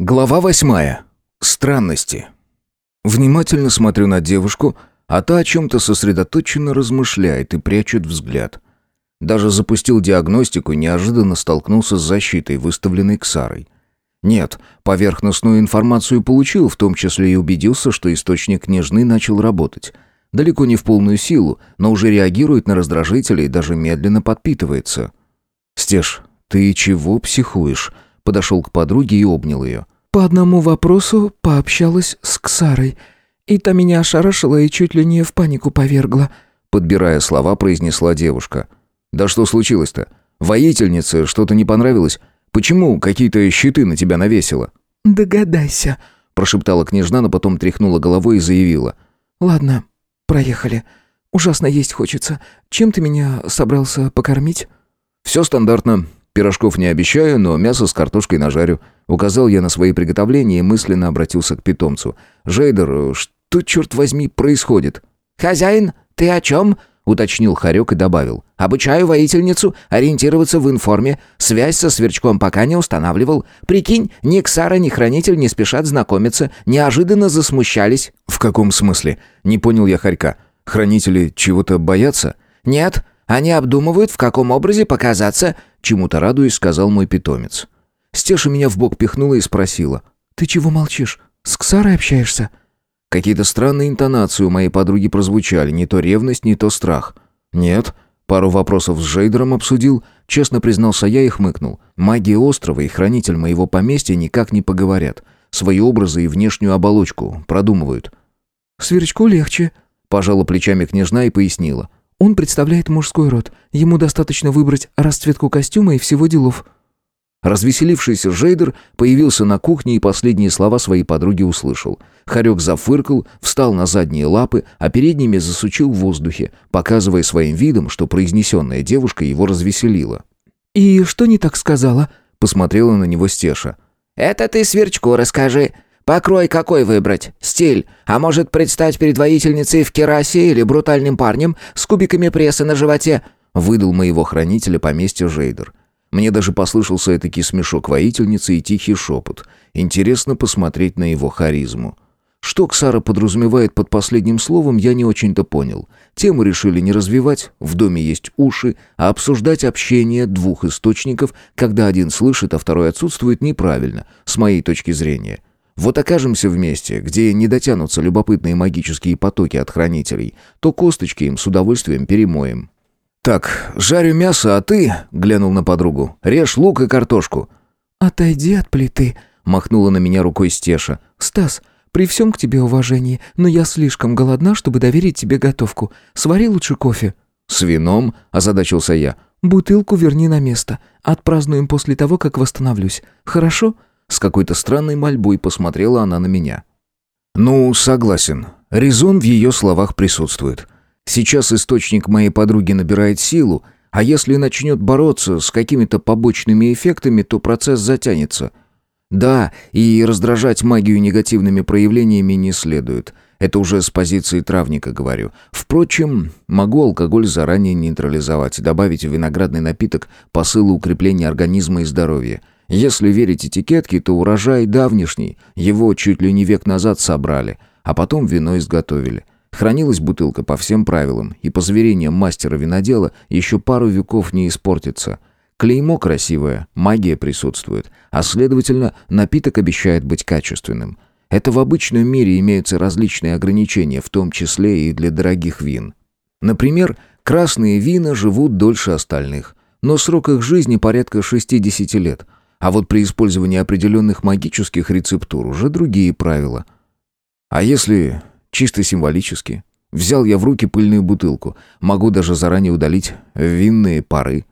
Глава восьмая. Странности. Внимательно смотрю на девушку, а та о чем-то сосредоточенно размышляет и прячет взгляд. Даже запустил диагностику и неожиданно столкнулся с защитой, выставленной Ксарой. Нет, поверхностную информацию получил, в том числе и убедился, что источник княжны начал работать. Далеко не в полную силу, но уже реагирует на раздражители и даже медленно подпитывается. «Стеж, ты чего психуешь?» Подошел к подруге и обнял ее. По одному вопросу пообщалась с Ксарой. И та меня ошарашила и чуть ли не в панику повергла. Подбирая слова, произнесла девушка. «Да что случилось-то? Воительнице что-то не понравилось? Почему какие-то щиты на тебя навесила?» «Догадайся», — прошептала княжна, но потом тряхнула головой и заявила. «Ладно, проехали. Ужасно есть хочется. Чем ты меня собрался покормить?» «Все стандартно. Пирожков не обещаю, но мясо с картошкой нажарю. Указал я на свои приготовления и мысленно обратился к питомцу. «Жейдер, что, черт возьми, происходит?» «Хозяин, ты о чем?» — уточнил Харек и добавил. «Обучаю воительницу ориентироваться в информе. Связь со сверчком пока не устанавливал. Прикинь, ни Ксара, ни Хранитель не спешат знакомиться. Неожиданно засмущались». «В каком смысле?» — не понял я Харька. «Хранители чего-то боятся?» «Нет, они обдумывают, в каком образе показаться...» Чему-то радуясь, сказал мой питомец. Стеша меня в бок пихнула и спросила. «Ты чего молчишь? С Ксарой общаешься?» Какие-то странные интонации у моей подруги прозвучали, не то ревность, не то страх. «Нет». Пару вопросов с Жейдером обсудил, честно признался я и хмыкнул. Магия острова и хранитель моего поместья никак не поговорят. Свои образы и внешнюю оболочку продумывают. «Сверчку легче», — пожала плечами княжна и пояснила. «Он представляет мужской род. Ему достаточно выбрать расцветку костюма и всего делов». Развеселившийся Жейдер появился на кухне и последние слова своей подруги услышал. Харек зафыркал, встал на задние лапы, а передними засучил в воздухе, показывая своим видом, что произнесенная девушка его развеселила. «И что не так сказала?» — посмотрела на него Стеша. «Это ты Сверчку расскажи. Покрой какой выбрать? Стиль? А может, предстать перед воительницей в керасе или брутальным парнем с кубиками пресса на животе?» — выдал моего хранителя поместья Жейдер. Мне даже послышался этакий смешок воительницы и тихий шепот. Интересно посмотреть на его харизму. Что Ксара подразумевает под последним словом, я не очень-то понял. Тему решили не развивать, в доме есть уши, а обсуждать общение двух источников, когда один слышит, а второй отсутствует, неправильно, с моей точки зрения. Вот окажемся вместе, где не дотянутся любопытные магические потоки от хранителей, то косточки им с удовольствием перемоем. «Так, жарю мясо, а ты...» — глянул на подругу. «Режь лук и картошку». «Отойди от плиты», — махнула на меня рукой Стеша. «Стас, при всем к тебе уважении, но я слишком голодна, чтобы доверить тебе готовку. Свари лучше кофе». «С вином?» — озадачился я. «Бутылку верни на место. Отпразднуем после того, как восстановлюсь. Хорошо?» С какой-то странной мольбой посмотрела она на меня. «Ну, согласен. Резон в ее словах присутствует». Сейчас источник моей подруги набирает силу, а если начнет бороться с какими-то побочными эффектами, то процесс затянется. Да, и раздражать магию негативными проявлениями не следует. Это уже с позиции травника говорю. Впрочем, могу алкоголь заранее нейтрализовать, добавить в виноградный напиток посылы укрепления организма и здоровья. Если верить этикетке, то урожай давнишний, его чуть ли не век назад собрали, а потом вино изготовили. Хранилась бутылка по всем правилам, и по заверениям мастера-винодела еще пару веков не испортится. Клеймо красивое, магия присутствует, а следовательно, напиток обещает быть качественным. Это в обычном мире имеются различные ограничения, в том числе и для дорогих вин. Например, красные вина живут дольше остальных, но срок их жизни порядка 60 лет, а вот при использовании определенных магических рецептур уже другие правила. А если Чисто символически. Взял я в руки пыльную бутылку. Могу даже заранее удалить винные пары.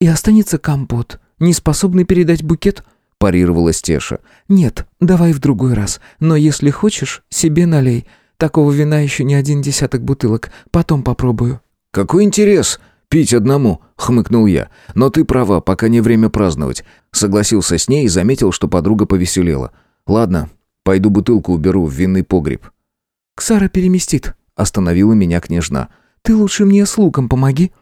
«И останется компот, не способный передать букет?» парировала Стеша. «Нет, давай в другой раз. Но если хочешь, себе налей. Такого вина еще не один десяток бутылок. Потом попробую». «Какой интерес!» «Пить одному», — хмыкнул я. «Но ты права, пока не время праздновать». Согласился с ней и заметил, что подруга повеселела. «Ладно, пойду бутылку уберу в винный погреб». «Ксара переместит», — остановила меня княжна. «Ты лучше мне с луком помоги».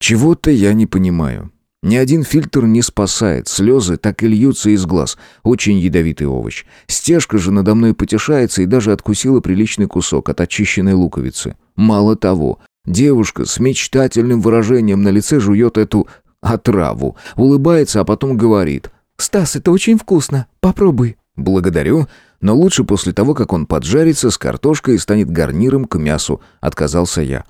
«Чего-то я не понимаю. Ни один фильтр не спасает, слезы так и льются из глаз. Очень ядовитый овощ. Стежка же надо мной потешается и даже откусила приличный кусок от очищенной луковицы. Мало того, девушка с мечтательным выражением на лице жует эту отраву, улыбается, а потом говорит. «Стас, это очень вкусно. Попробуй». «Благодарю, но лучше после того, как он поджарится с картошкой и станет гарниром к мясу», — отказался я.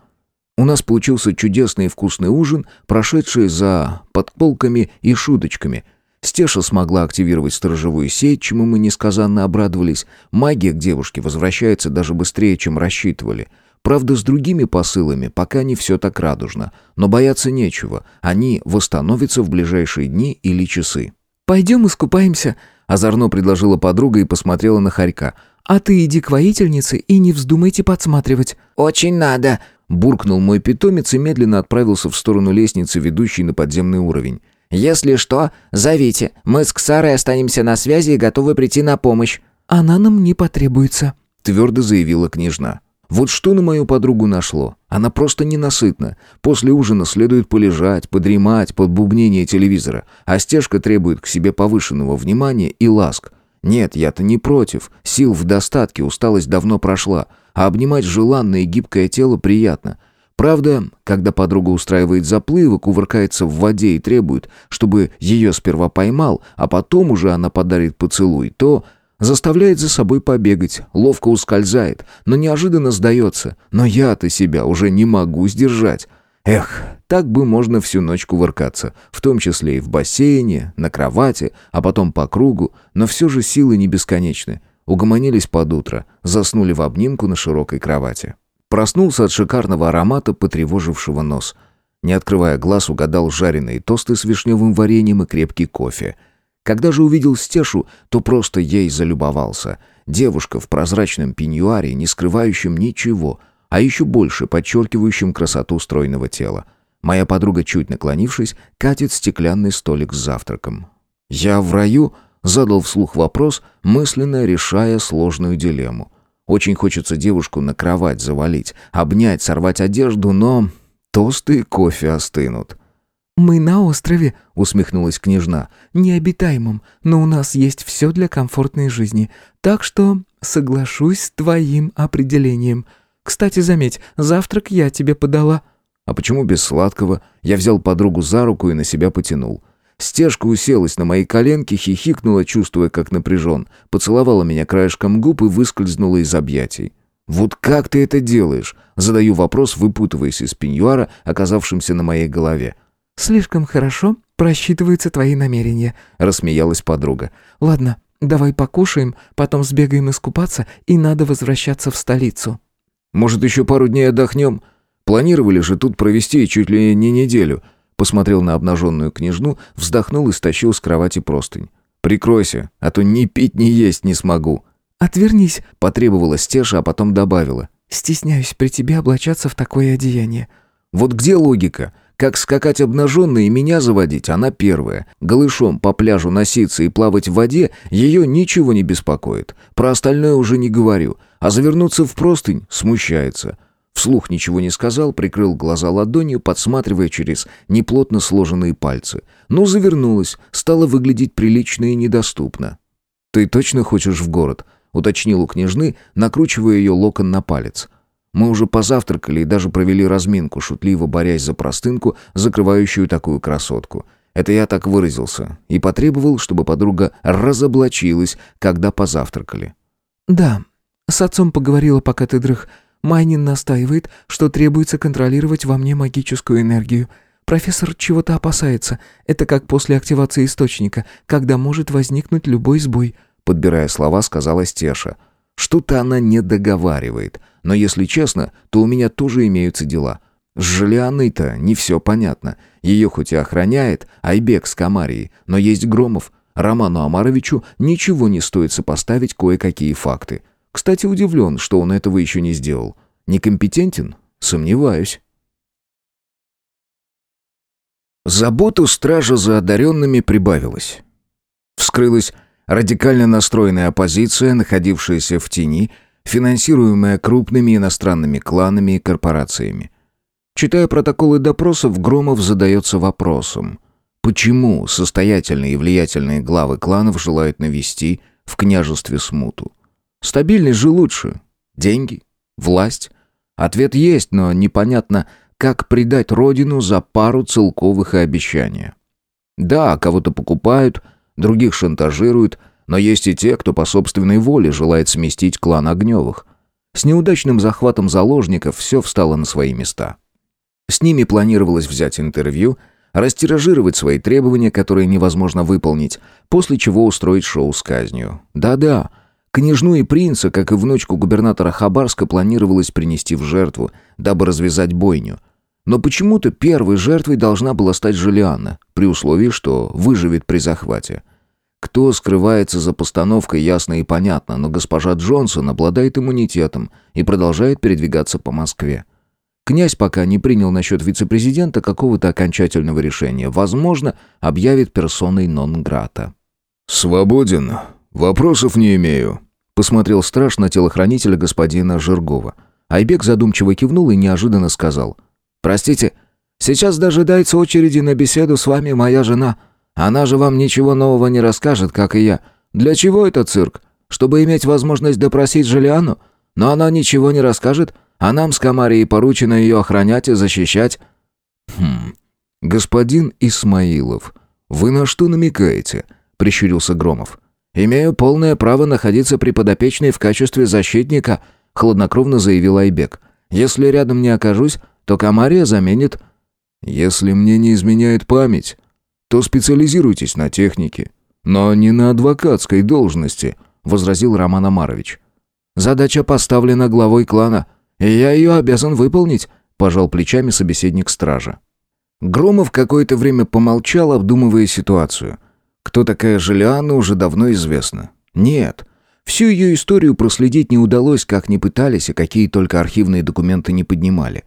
У нас получился чудесный и вкусный ужин, прошедший за подколками и шуточками. Стеша смогла активировать сторожевую сеть, чему мы несказанно обрадовались. Магия к девушке возвращается даже быстрее, чем рассчитывали. Правда, с другими посылами пока не все так радужно. Но бояться нечего. Они восстановятся в ближайшие дни или часы. «Пойдем искупаемся», — озорно предложила подруга и посмотрела на Харька. «А ты иди к воительнице и не вздумайте подсматривать». «Очень надо», Буркнул мой питомец и медленно отправился в сторону лестницы, ведущей на подземный уровень. «Если что, зовите. Мы с Ксарой останемся на связи и готовы прийти на помощь». «Она нам не потребуется», — твердо заявила княжна. Вот что на мою подругу нашло. Она просто ненасытна. После ужина следует полежать, подремать под бубнение телевизора, а стежка требует к себе повышенного внимания и ласк. Нет, я-то не против. Сил в достатке, усталость давно прошла а обнимать желанное и гибкое тело приятно. Правда, когда подруга устраивает заплывы, кувыркается в воде и требует, чтобы ее сперва поймал, а потом уже она подарит поцелуй, то заставляет за собой побегать, ловко ускользает, но неожиданно сдается. Но я-то себя уже не могу сдержать. Эх, так бы можно всю ночь кувыркаться, в том числе и в бассейне, на кровати, а потом по кругу, но все же силы не бесконечны. Угомонились под утро, заснули в обнимку на широкой кровати. Проснулся от шикарного аромата, потревожившего нос. Не открывая глаз, угадал жареные тосты с вишневым вареньем и крепкий кофе. Когда же увидел Стешу, то просто ей залюбовался. Девушка в прозрачном пеньюаре, не скрывающем ничего, а еще больше подчеркивающим красоту стройного тела. Моя подруга, чуть наклонившись, катит стеклянный столик с завтраком. «Я в раю?» Задал вслух вопрос, мысленно решая сложную дилемму. Очень хочется девушку на кровать завалить, обнять, сорвать одежду, но тосты и кофе остынут. «Мы на острове», — усмехнулась княжна, — «необитаемом, но у нас есть все для комфортной жизни, так что соглашусь с твоим определением. Кстати, заметь, завтрак я тебе подала». «А почему без сладкого?» Я взял подругу за руку и на себя потянул. Стежка уселась на мои коленки, хихикнула, чувствуя, как напряжен, поцеловала меня краешком губ и выскользнула из объятий. «Вот как ты это делаешь?» Задаю вопрос, выпутываясь из пеньюара, оказавшимся на моей голове. «Слишком хорошо просчитываются твои намерения», — рассмеялась подруга. «Ладно, давай покушаем, потом сбегаем искупаться, и надо возвращаться в столицу». «Может, еще пару дней отдохнем? Планировали же тут провести чуть ли не неделю. Посмотрел на обнаженную княжну, вздохнул и стащил с кровати простынь. «Прикройся, а то ни пить, ни есть не смогу». «Отвернись», — потребовала Стеша, а потом добавила. «Стесняюсь при тебе облачаться в такое одеяние». «Вот где логика? Как скакать обнаженной и меня заводить, она первая. Голышом по пляжу носиться и плавать в воде ее ничего не беспокоит. Про остальное уже не говорю. А завернуться в простынь смущается. Вслух ничего не сказал, прикрыл глаза ладонью, подсматривая через неплотно сложенные пальцы. Ну, завернулась, стала выглядеть прилично и недоступно. «Ты точно хочешь в город?» — уточнил у княжны, накручивая ее локон на палец. Мы уже позавтракали и даже провели разминку, шутливо борясь за простынку, закрывающую такую красотку. Это я так выразился и потребовал, чтобы подруга разоблачилась, когда позавтракали. «Да, с отцом поговорила, пока ты дрых. Майнин настаивает, что требуется контролировать во мне магическую энергию. Профессор чего-то опасается. Это как после активации источника, когда может возникнуть любой сбой. Подбирая слова, сказала Стеша. Что-то она не договаривает. Но если честно, то у меня тоже имеются дела. С Желианой-то не все понятно. Ее хоть и охраняет Айбек с Камарией, но есть Громов. Роману Амаровичу ничего не стоит сопоставить кое-какие факты. Кстати, удивлен, что он этого еще не сделал. Некомпетентен? Сомневаюсь. Заботу стража за одаренными прибавилось. Вскрылась радикально настроенная оппозиция, находившаяся в тени, финансируемая крупными иностранными кланами и корпорациями. Читая протоколы допросов, Громов задается вопросом. Почему состоятельные и влиятельные главы кланов желают навести в княжестве смуту? Стабильность же лучше. Деньги? Власть? Ответ есть, но непонятно, как предать родину за пару целковых и обещания. Да, кого-то покупают, других шантажируют, но есть и те, кто по собственной воле желает сместить клан Огневых. С неудачным захватом заложников все встало на свои места. С ними планировалось взять интервью – растиражировать свои требования, которые невозможно выполнить, после чего устроить шоу с казнью. Да-да, княжну и принца, как и внучку губернатора Хабарска, планировалось принести в жертву, дабы развязать бойню. Но почему-то первой жертвой должна была стать Жулианна, при условии, что выживет при захвате. Кто скрывается за постановкой, ясно и понятно, но госпожа Джонсон обладает иммунитетом и продолжает передвигаться по Москве. Князь пока не принял насчет вице-президента какого-то окончательного решения. Возможно, объявит персоной нон-грата. «Свободен. Вопросов не имею», — посмотрел страж на телохранителя господина Жиргова. Айбек задумчиво кивнул и неожиданно сказал. «Простите, сейчас дожидается очереди на беседу с вами моя жена. Она же вам ничего нового не расскажет, как и я. Для чего этот цирк? Чтобы иметь возможность допросить Желиану? Но она ничего не расскажет, а нам с Камарией поручено ее охранять и защищать». «Хм, господин Исмаилов, вы на что намекаете?» — прищурился Громов. «Имею полное право находиться при подопечной в качестве защитника», — хладнокровно заявил Айбек. «Если рядом не окажусь, то Камария заменит...» «Если мне не изменяет память, то специализируйтесь на технике, но не на адвокатской должности», — возразил Роман Амарович. «Задача поставлена главой клана и я ее обязан выполнить», — пожал плечами собеседник стража. Громов какое-то время помолчал, обдумывая ситуацию. Кто такая Желиана, уже давно известно. Нет, всю ее историю проследить не удалось, как ни пытались, и какие только архивные документы не поднимали.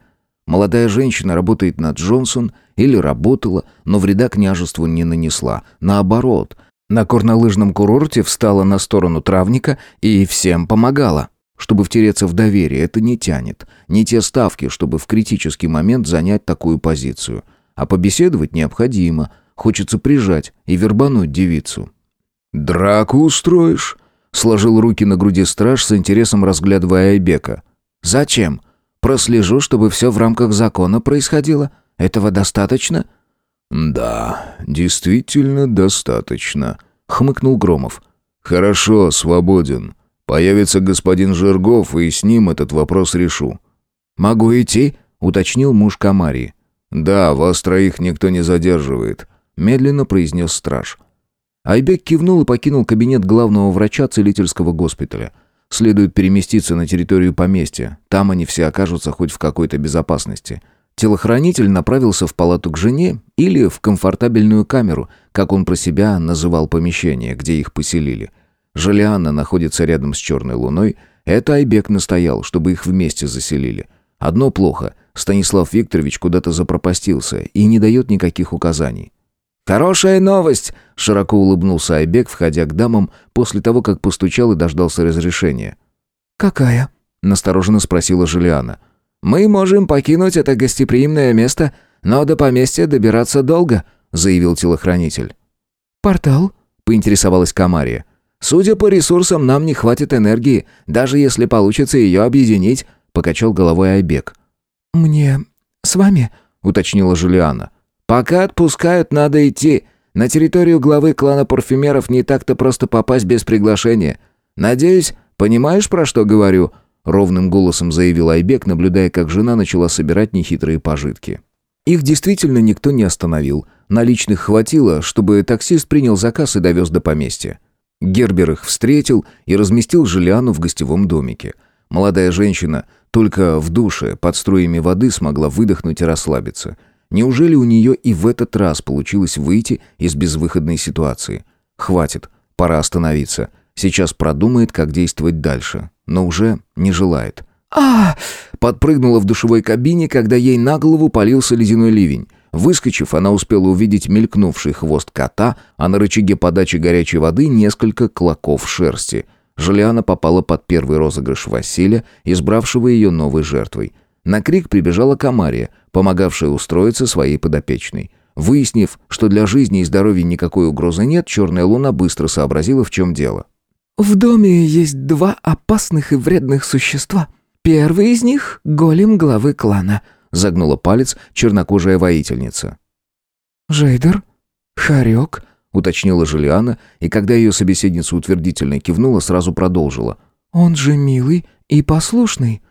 Молодая женщина работает на Джонсон или работала, но вреда княжеству не нанесла. Наоборот, на горнолыжном курорте встала на сторону травника и всем помогала. Чтобы втереться в доверие, это не тянет. Не те ставки, чтобы в критический момент занять такую позицию. А побеседовать необходимо. Хочется прижать и вербануть девицу. «Драку устроишь?» Сложил руки на груди страж с интересом разглядывая Айбека. «Зачем? Прослежу, чтобы все в рамках закона происходило. Этого достаточно?» «Да, действительно достаточно», — хмыкнул Громов. «Хорошо, свободен. Появится господин Жиргов, и с ним этот вопрос решу». «Могу идти?» — уточнил муж Камарии. «Да, вас троих никто не задерживает», — медленно произнес страж. Айбек кивнул и покинул кабинет главного врача целительского госпиталя. Следует переместиться на территорию поместья. Там они все окажутся хоть в какой-то безопасности. Телохранитель направился в палату к жене или в комфортабельную камеру, как он про себя называл помещение, где их поселили — Желианна находится рядом с Черной Луной. Это Айбек настоял, чтобы их вместе заселили. Одно плохо. Станислав Викторович куда-то запропастился и не дает никаких указаний. «Хорошая новость!» — широко улыбнулся Айбек, входя к дамам, после того, как постучал и дождался разрешения. «Какая?» — настороженно спросила Желиана. «Мы можем покинуть это гостеприимное место, но до поместья добираться долго», — заявил телохранитель. «Портал?» — поинтересовалась Камария. Судя по ресурсам, нам не хватит энергии, даже если получится ее объединить», — покачал головой Айбек. «Мне с вами?» — уточнила Жулиана. «Пока отпускают, надо идти. На территорию главы клана парфюмеров не так-то просто попасть без приглашения. Надеюсь, понимаешь, про что говорю?» Ровным голосом заявил Айбек, наблюдая, как жена начала собирать нехитрые пожитки. Их действительно никто не остановил. Наличных хватило, чтобы таксист принял заказ и довез до поместья. Гербер их встретил и разместил Жилиану в гостевом домике. Молодая женщина только в душе под струями воды смогла выдохнуть и расслабиться. Неужели у нее и в этот раз получилось выйти из безвыходной ситуации? Хватит, пора остановиться. Сейчас продумает, как действовать дальше, но уже не желает. а Подпрыгнула в душевой кабине, когда ей на голову полился ледяной ливень. Выскочив, она успела увидеть мелькнувший хвост кота, а на рычаге подачи горячей воды несколько клоков шерсти. Жулиана попала под первый розыгрыш Василия, избравшего ее новой жертвой. На крик прибежала Камария, помогавшая устроиться своей подопечной. Выяснив, что для жизни и здоровья никакой угрозы нет, черная луна быстро сообразила, в чем дело. «В доме есть два опасных и вредных существа. Первый из них — голем главы клана», — загнула палец чернокожая воительница. «Жейдер? Харек?» — уточнила Жулиана, и когда ее собеседница утвердительно кивнула, сразу продолжила. «Он же милый и послушный».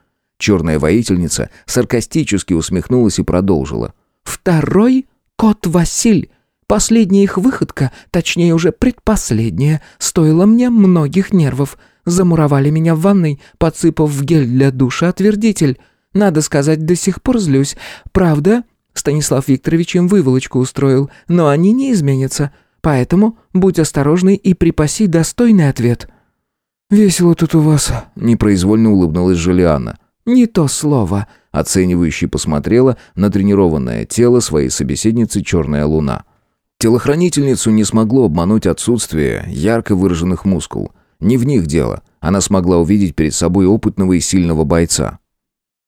Черная воительница саркастически усмехнулась и продолжила. «Второй — кот Василь. Последняя их выходка, точнее уже предпоследняя, стоила мне многих нервов. Замуровали меня в ванной, подсыпав в гель для душа отвердитель. Надо сказать, до сих пор злюсь. Правда, Станислав Викторович им выволочку устроил, но они не изменятся. Поэтому будь осторожный и припаси достойный ответ». «Весело тут у вас», — непроизвольно улыбнулась Жулиана. «Не то слово», — оценивающе посмотрела на тренированное тело своей собеседницы «Черная луна». Телохранительницу не смогло обмануть отсутствие ярко выраженных мускул. Не в них дело. Она смогла увидеть перед собой опытного и сильного бойца.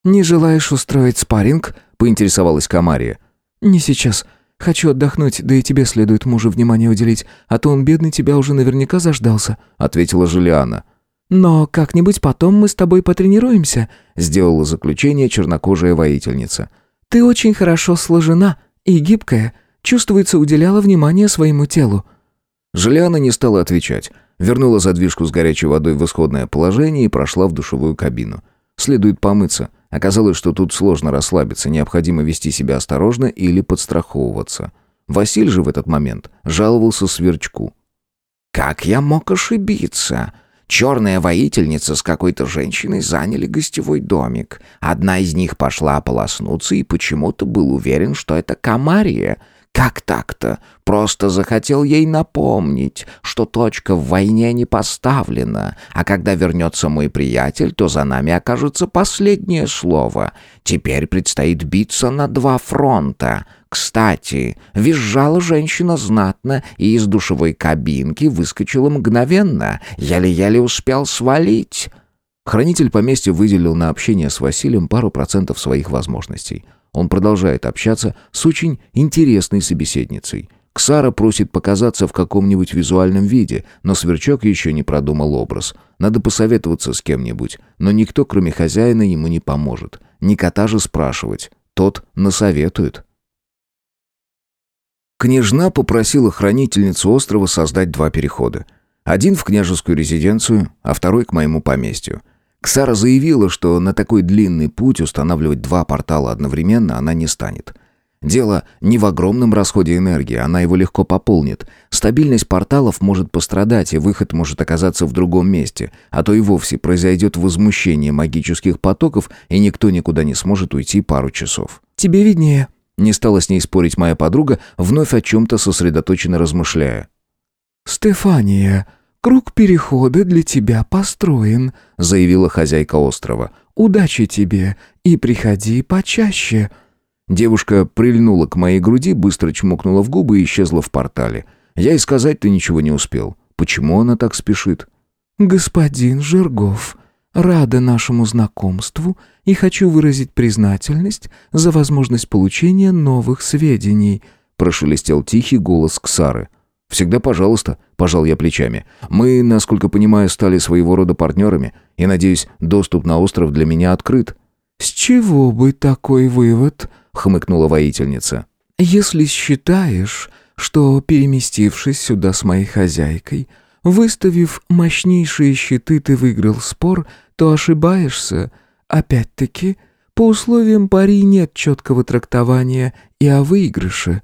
«Не желаешь устроить спарринг?» — поинтересовалась Камария. «Не сейчас. Хочу отдохнуть, да и тебе следует мужу внимание уделить, а то он, бедный, тебя уже наверняка заждался», — ответила Жулиана. «Но как-нибудь потом мы с тобой потренируемся», — сделала заключение чернокожая воительница. «Ты очень хорошо сложена и гибкая, чувствуется, уделяла внимание своему телу». Жулиана не стала отвечать, вернула задвижку с горячей водой в исходное положение и прошла в душевую кабину. Следует помыться. Оказалось, что тут сложно расслабиться, необходимо вести себя осторожно или подстраховываться. Василь же в этот момент жаловался Сверчку. «Как я мог ошибиться?» Черная воительница с какой-то женщиной заняли гостевой домик. Одна из них пошла ополоснуться и почему-то был уверен, что это Камария. Как так-то? Просто захотел ей напомнить, что точка в войне не поставлена, а когда вернется мой приятель, то за нами окажется последнее слово. Теперь предстоит биться на два фронта. Кстати, визжала женщина знатно и из душевой кабинки выскочила мгновенно. Еле-еле успел свалить. Хранитель поместья выделил на общение с Василием пару процентов своих возможностей. Он продолжает общаться с очень интересной собеседницей. Ксара просит показаться в каком-нибудь визуальном виде, но Сверчок еще не продумал образ. Надо посоветоваться с кем-нибудь, но никто, кроме хозяина, ему не поможет. Не кота же спрашивать. Тот насоветует. Княжна попросила хранительницу острова создать два перехода. Один в княжескую резиденцию, а второй к моему поместью. Ксара заявила, что на такой длинный путь устанавливать два портала одновременно она не станет. Дело не в огромном расходе энергии, она его легко пополнит. Стабильность порталов может пострадать, и выход может оказаться в другом месте, а то и вовсе произойдет возмущение магических потоков, и никто никуда не сможет уйти пару часов. «Тебе виднее», не стала с ней спорить моя подруга, вновь о чем-то сосредоточенно размышляя. «Стефания, круг перехода для тебя построен», — заявила хозяйка острова. «Удачи тебе и приходи почаще». Девушка прильнула к моей груди, быстро чмокнула в губы и исчезла в портале. Я и сказать-то ничего не успел. Почему она так спешит? «Господин Жиргов», Рада нашему знакомству и хочу выразить признательность за возможность получения новых сведений», прошелестел тихий голос Ксары. «Всегда пожалуйста», — пожал я плечами. «Мы, насколько понимаю, стали своего рода партнерами, и, надеюсь, доступ на остров для меня открыт». «С чего бы такой вывод?» — хмыкнула воительница. «Если считаешь, что, переместившись сюда с моей хозяйкой, выставив мощнейшие щиты, ты выиграл спор, то ошибаешься. Опять-таки, по условиям пари нет четкого трактования и о выигрыше.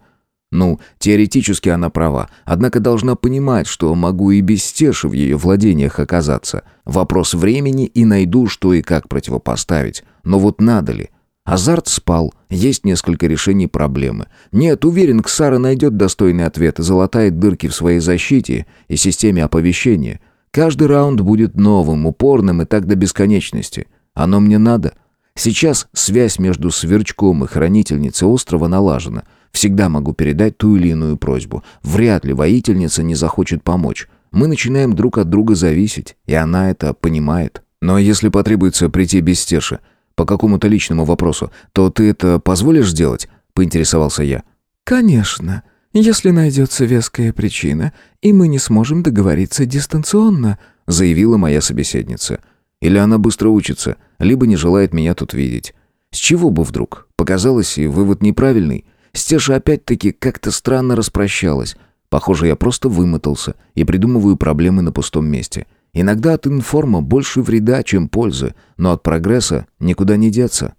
Ну, теоретически она права, однако должна понимать, что могу и без стеши в ее владениях оказаться. Вопрос времени и найду, что и как противопоставить. Но вот надо ли? Азарт спал, есть несколько решений проблемы. Нет, уверен, Ксара найдет достойный ответ и залатает дырки в своей защите и системе оповещения – Каждый раунд будет новым, упорным и так до бесконечности. Оно мне надо. Сейчас связь между Сверчком и Хранительницей острова налажена. Всегда могу передать ту или иную просьбу. Вряд ли воительница не захочет помочь. Мы начинаем друг от друга зависеть, и она это понимает. Но если потребуется прийти без стеши, по какому-то личному вопросу, то ты это позволишь сделать?» — поинтересовался я. «Конечно, если найдется веская причина, и мы не сможем договориться дистанционно», заявила моя собеседница. Или она быстро учится, либо не желает меня тут видеть. С чего бы вдруг? Показалось, и вывод неправильный. Стеша опять-таки как-то странно распрощалась. Похоже, я просто вымотался и придумываю проблемы на пустом месте. Иногда от информа больше вреда, чем пользы, но от прогресса никуда не деться.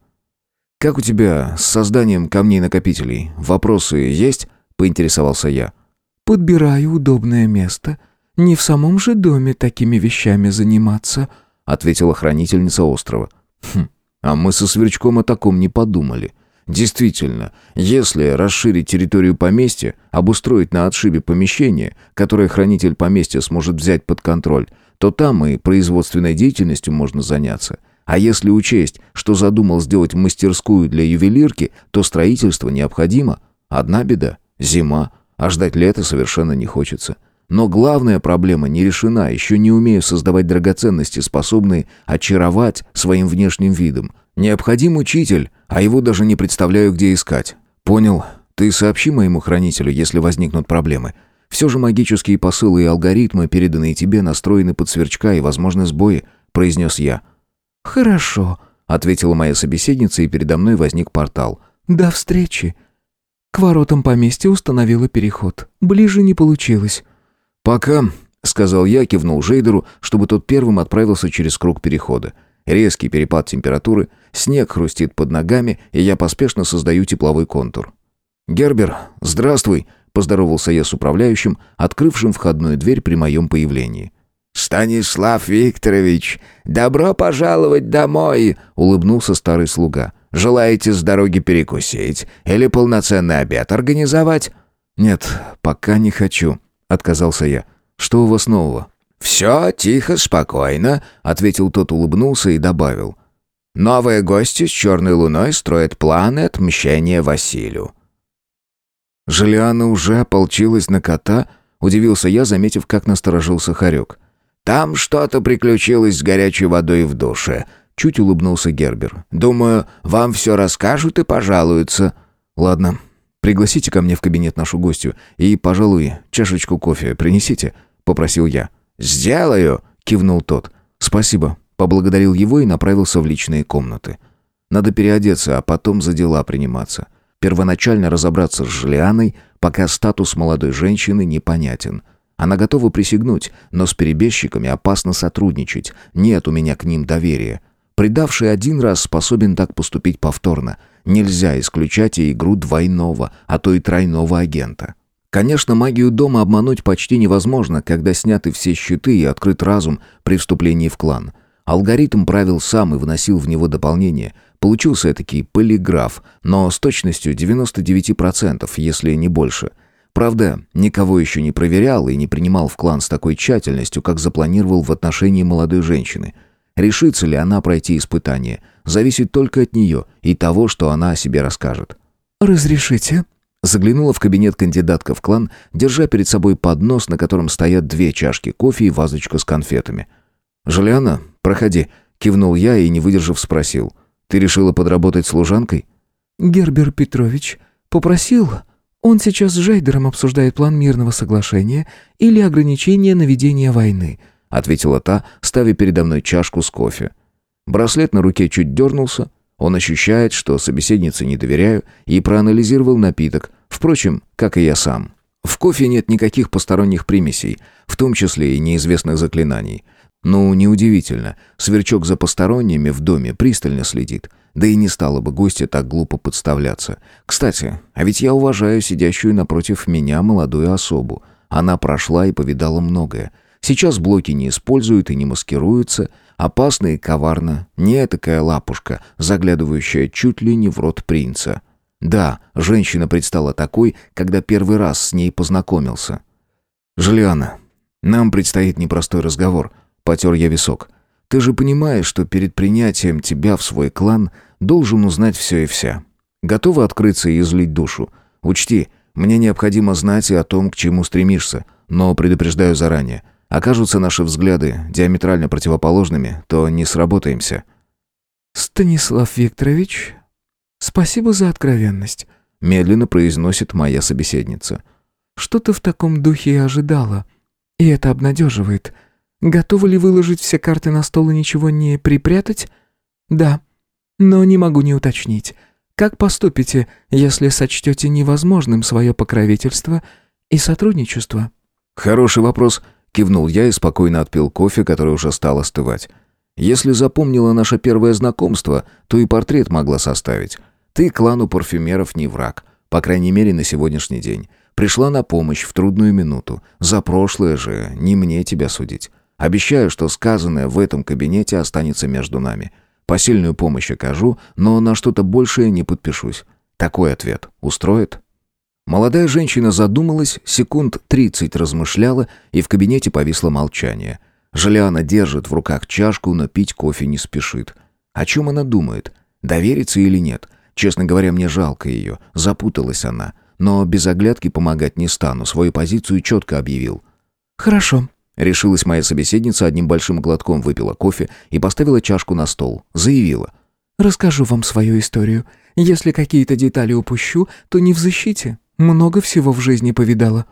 «Как у тебя с созданием камней-накопителей? Вопросы есть?» — поинтересовался я. «Подбираю удобное место. Не в самом же доме такими вещами заниматься», — ответила хранительница острова. «Хм, а мы со Сверчком о таком не подумали. Действительно, если расширить территорию поместья, обустроить на отшибе помещение, которое хранитель поместья сможет взять под контроль, то там и производственной деятельностью можно заняться. А если учесть, что задумал сделать мастерскую для ювелирки, то строительство необходимо. Одна беда – зима, а ждать лета совершенно не хочется. Но главная проблема не решена, еще не умею создавать драгоценности, способные очаровать своим внешним видом. Необходим учитель, а его даже не представляю, где искать. Понял. Ты сообщи моему хранителю, если возникнут проблемы. Все же магические посылы и алгоритмы, переданные тебе, настроены под сверчка и возможны сбои, произнес я. Хорошо, ответила моя собеседница, и передо мной возник портал. До встречи. К воротам поместья установила переход. Ближе не получилось. «Пока», — сказал я, кивнул Жейдеру, чтобы тот первым отправился через круг перехода. Резкий перепад температуры, снег хрустит под ногами, и я поспешно создаю тепловой контур. «Гербер, здравствуй!» — поздоровался я с управляющим, открывшим входную дверь при моем появлении. «Станислав Викторович, добро пожаловать домой!» — улыбнулся старый слуга. «Желаете с дороги перекусить или полноценный обед организовать?» «Нет, пока не хочу», — отказался я. «Что у вас нового?» «Все тихо, спокойно», — ответил тот, улыбнулся и добавил. «Новые гости с черной луной строят планы отмщения Василию». «Желиана уже ополчилась на кота?» — удивился я, заметив, как насторожился Харек. «Там что-то приключилось с горячей водой в душе», — чуть улыбнулся Гербер. «Думаю, вам все расскажут и пожалуются». «Ладно, пригласите ко мне в кабинет нашу гостью и, пожалуй, чашечку кофе принесите», — попросил я. «Сделаю!» — кивнул тот. «Спасибо». Поблагодарил его и направился в личные комнаты. Надо переодеться, а потом за дела приниматься. Первоначально разобраться с Жлианой, пока статус молодой женщины непонятен. Она готова присягнуть, но с перебежчиками опасно сотрудничать. Нет у меня к ним доверия. Предавший один раз способен так поступить повторно. Нельзя исключать и игру двойного, а то и тройного агента. Конечно, магию дома обмануть почти невозможно, когда сняты все щиты и открыт разум при вступлении в клан. Алгоритм правил сам и вносил в него дополнения. Получился этакий полиграф, но с точностью 99%, если не больше. Правда, никого еще не проверял и не принимал в клан с такой тщательностью, как запланировал в отношении молодой женщины. Решится ли она пройти испытание, зависит только от нее и того, что она о себе расскажет. «Разрешите?» Заглянула в кабинет кандидатка в клан, держа перед собой поднос, на котором стоят две чашки кофе и вазочка с конфетами. «Жулиана, проходи», — кивнул я и, не выдержав, спросил. «Ты решила подработать служанкой?» «Гербер Петрович попросил. Он сейчас с Жайдером обсуждает план мирного соглашения или ограничения на ведение войны», — ответила та, ставя передо мной чашку с кофе. Браслет на руке чуть дернулся, он ощущает, что собеседнице не доверяю, и проанализировал напиток, впрочем, как и я сам. В кофе нет никаких посторонних примесей, в том числе и неизвестных заклинаний. Ну, неудивительно, сверчок за посторонними в доме пристально следит, да и не стало бы гостя так глупо подставляться. Кстати, а ведь я уважаю сидящую напротив меня молодую особу. Она прошла и повидала многое. Сейчас блоки не используют и не маскируются, Опасно и коварно, не такая лапушка, заглядывающая чуть ли не в рот принца. Да, женщина предстала такой, когда первый раз с ней познакомился. «Жулиана, нам предстоит непростой разговор», — потер я висок. «Ты же понимаешь, что перед принятием тебя в свой клан должен узнать все и вся. Готова открыться и излить душу? Учти, мне необходимо знать и о том, к чему стремишься, но предупреждаю заранее. Окажутся наши взгляды диаметрально противоположными, то не сработаемся». «Станислав Викторович, спасибо за откровенность», медленно произносит моя собеседница. «Что-то в таком духе и ожидала. И это обнадеживает. Готовы ли выложить все карты на стол и ничего не припрятать? Да. Но не могу не уточнить. Как поступите, если сочтете невозможным свое покровительство и сотрудничество?» «Хороший вопрос», — кивнул я и спокойно отпил кофе, который уже стал остывать. «Если запомнила наше первое знакомство, то и портрет могла составить. Ты клану парфюмеров не враг, по крайней мере на сегодняшний день. Пришла на помощь в трудную минуту. За прошлое же не мне тебя судить. Обещаю, что сказанное в этом кабинете останется между нами. Посильную помощь окажу, но на что-то большее не подпишусь. Такой ответ устроит?» Молодая женщина задумалась, секунд тридцать размышляла, и в кабинете повисло молчание. Желиана держит в руках чашку, но пить кофе не спешит. О чем она думает? Довериться или нет? Честно говоря, мне жалко ее. Запуталась она. Но без оглядки помогать не стану. Свою позицию четко объявил. «Хорошо», — решилась моя собеседница, одним большим глотком выпила кофе и поставила чашку на стол. Заявила. «Расскажу вам свою историю. Если какие-то детали упущу, то не в защите. Много всего в жизни повидала».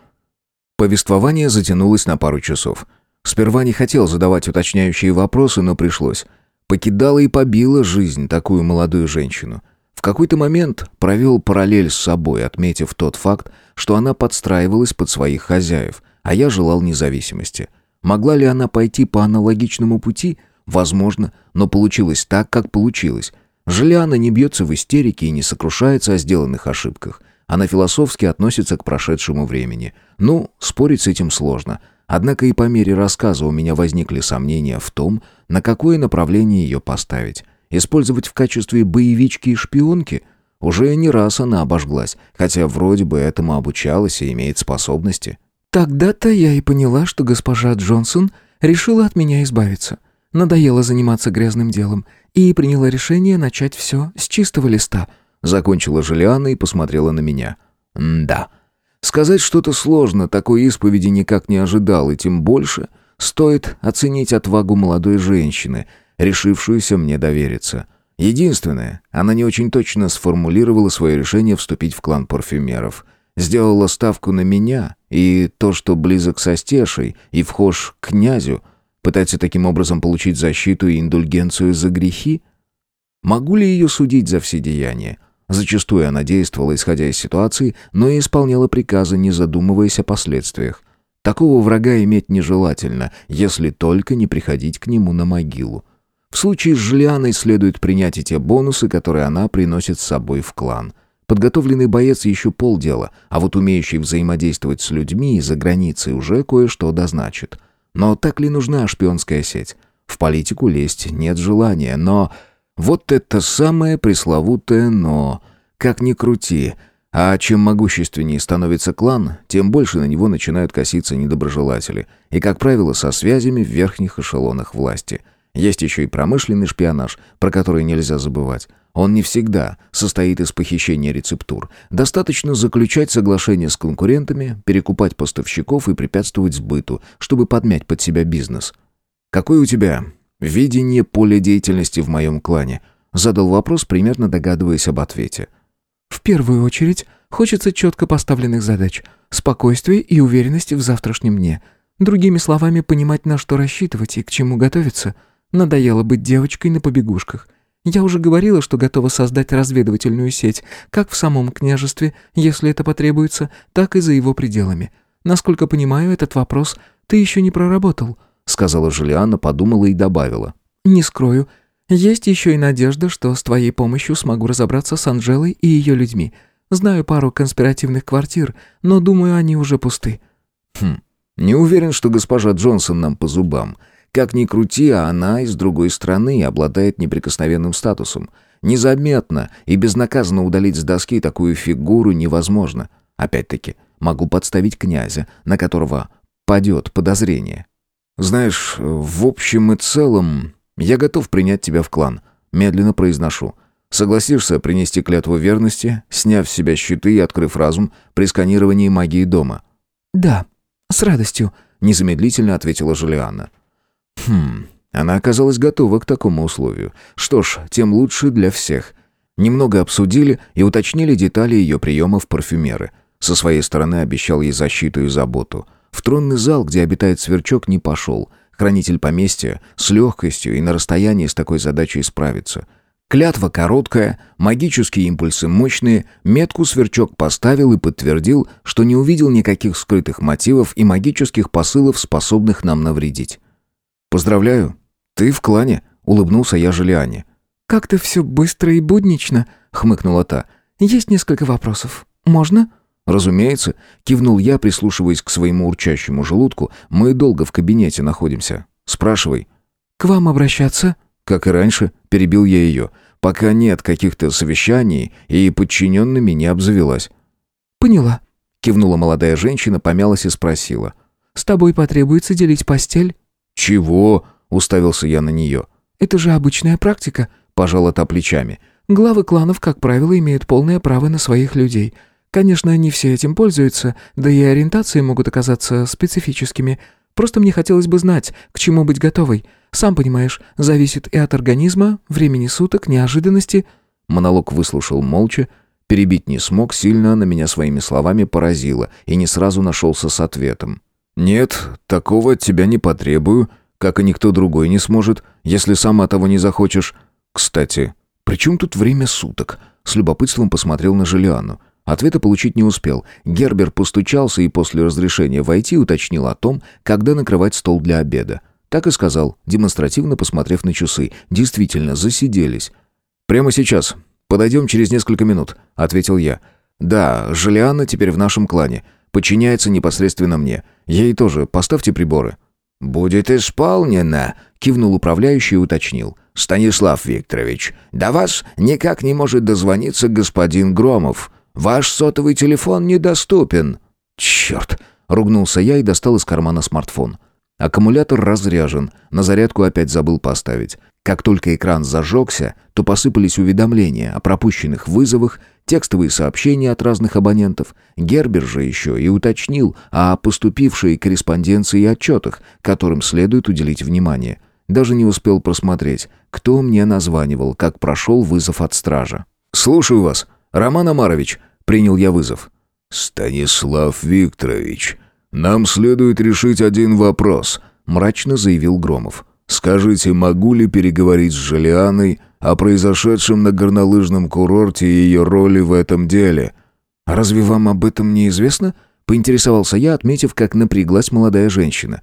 Повествование затянулось на пару часов. Сперва не хотел задавать уточняющие вопросы, но пришлось. Покидала и побила жизнь такую молодую женщину. В какой-то момент провел параллель с собой, отметив тот факт, что она подстраивалась под своих хозяев, а я желал независимости. Могла ли она пойти по аналогичному пути? Возможно, но получилось так, как получилось. Желиана не бьется в истерике и не сокрушается о сделанных ошибках. Она философски относится к прошедшему времени. Ну, спорить с этим сложно. Однако и по мере рассказа у меня возникли сомнения в том, на какое направление ее поставить. Использовать в качестве боевички и шпионки? Уже не раз она обожглась, хотя вроде бы этому обучалась и имеет способности. Тогда-то я и поняла, что госпожа Джонсон решила от меня избавиться. Надоело заниматься грязным делом и приняла решение начать все с чистого листа — Закончила Желиана и посмотрела на меня. «Да. Сказать что-то сложно, такой исповеди никак не ожидал, и тем больше стоит оценить отвагу молодой женщины, решившуюся мне довериться. Единственное, она не очень точно сформулировала свое решение вступить в клан парфюмеров. Сделала ставку на меня, и то, что близок со стешей и вхож к князю, пытается таким образом получить защиту и индульгенцию за грехи? Могу ли ее судить за все деяния? Зачастую она действовала, исходя из ситуации, но и исполняла приказы, не задумываясь о последствиях. Такого врага иметь нежелательно, если только не приходить к нему на могилу. В случае с Жулианой следует принять и те бонусы, которые она приносит с собой в клан. Подготовленный боец еще полдела, а вот умеющий взаимодействовать с людьми и за границей уже кое-что дозначит. Но так ли нужна шпионская сеть? В политику лезть нет желания, но... Вот это самое пресловутое «но». Как ни крути. А чем могущественнее становится клан, тем больше на него начинают коситься недоброжелатели. И, как правило, со связями в верхних эшелонах власти. Есть еще и промышленный шпионаж, про который нельзя забывать. Он не всегда состоит из похищения рецептур. Достаточно заключать соглашения с конкурентами, перекупать поставщиков и препятствовать сбыту, чтобы подмять под себя бизнес. Какой у тебя «Видение поля деятельности в моем клане», задал вопрос, примерно догадываясь об ответе. «В первую очередь, хочется четко поставленных задач, спокойствия и уверенности в завтрашнем дне. Другими словами, понимать, на что рассчитывать и к чему готовиться. Надоело быть девочкой на побегушках». Я уже говорила, что готова создать разведывательную сеть, как в самом княжестве, если это потребуется, так и за его пределами. Насколько понимаю, этот вопрос ты еще не проработал сказала Жулиана, подумала и добавила. «Не скрою. Есть еще и надежда, что с твоей помощью смогу разобраться с Анжелой и ее людьми. Знаю пару конспиративных квартир, но думаю, они уже пусты». «Хм, не уверен, что госпожа Джонсон нам по зубам. Как ни крути, а она из другой страны и обладает неприкосновенным статусом. Незаметно и безнаказанно удалить с доски такую фигуру невозможно. Опять-таки, могу подставить князя, на которого падет подозрение. «Знаешь, в общем и целом, я готов принять тебя в клан», — медленно произношу. «Согласишься принести клятву верности, сняв с себя щиты и открыв разум при сканировании магии дома?» «Да, с радостью», — незамедлительно ответила Жулианна. «Хм, она оказалась готова к такому условию. Что ж, тем лучше для всех. Немного обсудили и уточнили детали ее приемов парфюмеры. Со своей стороны обещал ей защиту и заботу. В тронный зал, где обитает сверчок, не пошел. Хранитель поместья с легкостью и на расстоянии с такой задачей справится. Клятва короткая, магические импульсы мощные, метку сверчок поставил и подтвердил, что не увидел никаких скрытых мотивов и магических посылов, способных нам навредить. «Поздравляю, ты в клане», — улыбнулся я Желиане. «Как-то все быстро и буднично», — хмыкнула та. «Есть несколько вопросов. Можно?» «Разумеется», — кивнул я, прислушиваясь к своему урчащему желудку. «Мы долго в кабинете находимся. Спрашивай». «К вам обращаться?» Как и раньше, перебил я ее. «Пока нет каких-то совещаний, и подчиненными не обзавелась». «Поняла», — кивнула молодая женщина, помялась и спросила. «С тобой потребуется делить постель?» «Чего?» — уставился я на нее. «Это же обычная практика», — пожала та плечами. «Главы кланов, как правило, имеют полное право на своих людей». Конечно, не все этим пользуются, да и ориентации могут оказаться специфическими. Просто мне хотелось бы знать, к чему быть готовой. Сам понимаешь, зависит и от организма, времени суток, неожиданности». Монолог выслушал молча, перебить не смог, сильно на меня своими словами поразило и не сразу нашелся с ответом. «Нет, такого от тебя не потребую, как и никто другой не сможет, если сама того не захочешь. Кстати, при чем тут время суток?» С любопытством посмотрел на Желиану. Ответа получить не успел. Гербер постучался и после разрешения войти уточнил о том, когда накрывать стол для обеда. Так и сказал, демонстративно посмотрев на часы. Действительно, засиделись. «Прямо сейчас. Подойдем через несколько минут», — ответил я. «Да, Желианна теперь в нашем клане. Подчиняется непосредственно мне. Ей тоже поставьте приборы». «Будет исполнено», — кивнул управляющий и уточнил. «Станислав Викторович, до вас никак не может дозвониться господин Громов. Ваш сотовый телефон недоступен». «Черт!» — ругнулся я и достал из кармана смартфон. Аккумулятор разряжен, на зарядку опять забыл поставить. Как только экран зажегся, то посыпались уведомления о пропущенных вызовах, текстовые сообщения от разных абонентов. Гербер же еще и уточнил о поступившей корреспонденции и отчетах, которым следует уделить внимание. Даже не успел просмотреть, кто мне названивал, как прошел вызов от стража. «Слушаю вас», «Роман Амарович», — принял я вызов. «Станислав Викторович, нам следует решить один вопрос», — мрачно заявил Громов. «Скажите, могу ли переговорить с Желианой о произошедшем на горнолыжном курорте и ее роли в этом деле?» «Разве вам об этом не известно?» — поинтересовался я, отметив, как напряглась молодая женщина.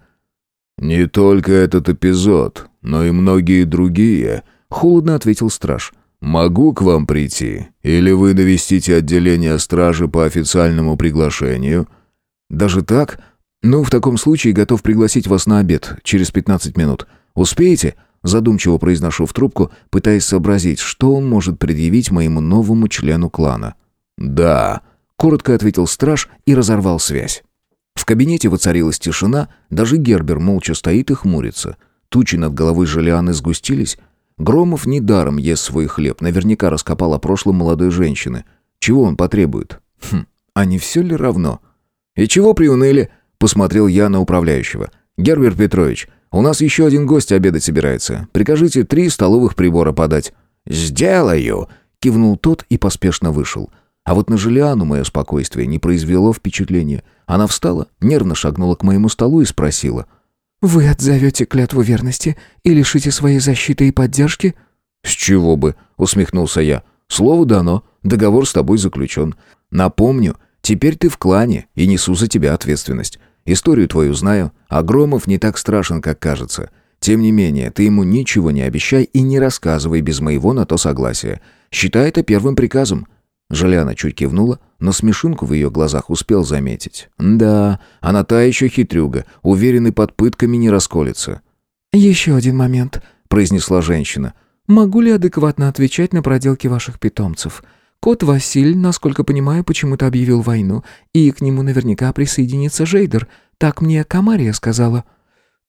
«Не только этот эпизод, но и многие другие», — холодно ответил страж. «Могу к вам прийти? Или вы навестите отделение стражи по официальному приглашению?» «Даже так? Ну, в таком случае готов пригласить вас на обед через 15 минут. Успеете?» Задумчиво произношу в трубку, пытаясь сообразить, что он может предъявить моему новому члену клана. «Да», — коротко ответил страж и разорвал связь. В кабинете воцарилась тишина, даже Гербер молча стоит и хмурится. Тучи над головой Желианы сгустились, Громов недаром ест свой хлеб, наверняка раскопал о прошлом молодой женщины. Чего он потребует? Хм, а не все ли равно? «И чего приуныли?» — посмотрел я на управляющего. «Гербер Петрович, у нас еще один гость обедать собирается. Прикажите три столовых прибора подать». «Сделаю!» — кивнул тот и поспешно вышел. А вот на Желиану мое спокойствие не произвело впечатления. Она встала, нервно шагнула к моему столу и спросила — «Вы отзовете клятву верности и лишите своей защиты и поддержки?» «С чего бы?» — усмехнулся я. «Слово дано, договор с тобой заключен. Напомню, теперь ты в клане и несу за тебя ответственность. Историю твою знаю, а не так страшен, как кажется. Тем не менее, ты ему ничего не обещай и не рассказывай без моего на то согласия. Считай это первым приказом. Желяна чуть кивнула, но смешинку в ее глазах успел заметить. Да, она та еще хитрюга, уверенный под пытками не расколется. «Еще один момент», — произнесла женщина. «Могу ли адекватно отвечать на проделки ваших питомцев? Кот Василь, насколько понимаю, почему-то объявил войну, и к нему наверняка присоединится Жейдер. Так мне Камария сказала».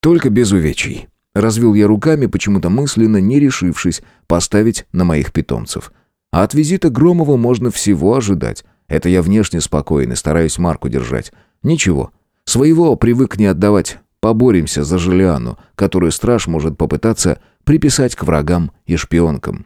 «Только без увечий». Развел я руками, почему-то мысленно не решившись поставить на моих питомцев. А от визита Громова можно всего ожидать. Это я внешне спокоен и стараюсь марку держать. Ничего. Своего привык не отдавать. Поборемся за Желиану, которую страж может попытаться приписать к врагам и шпионкам.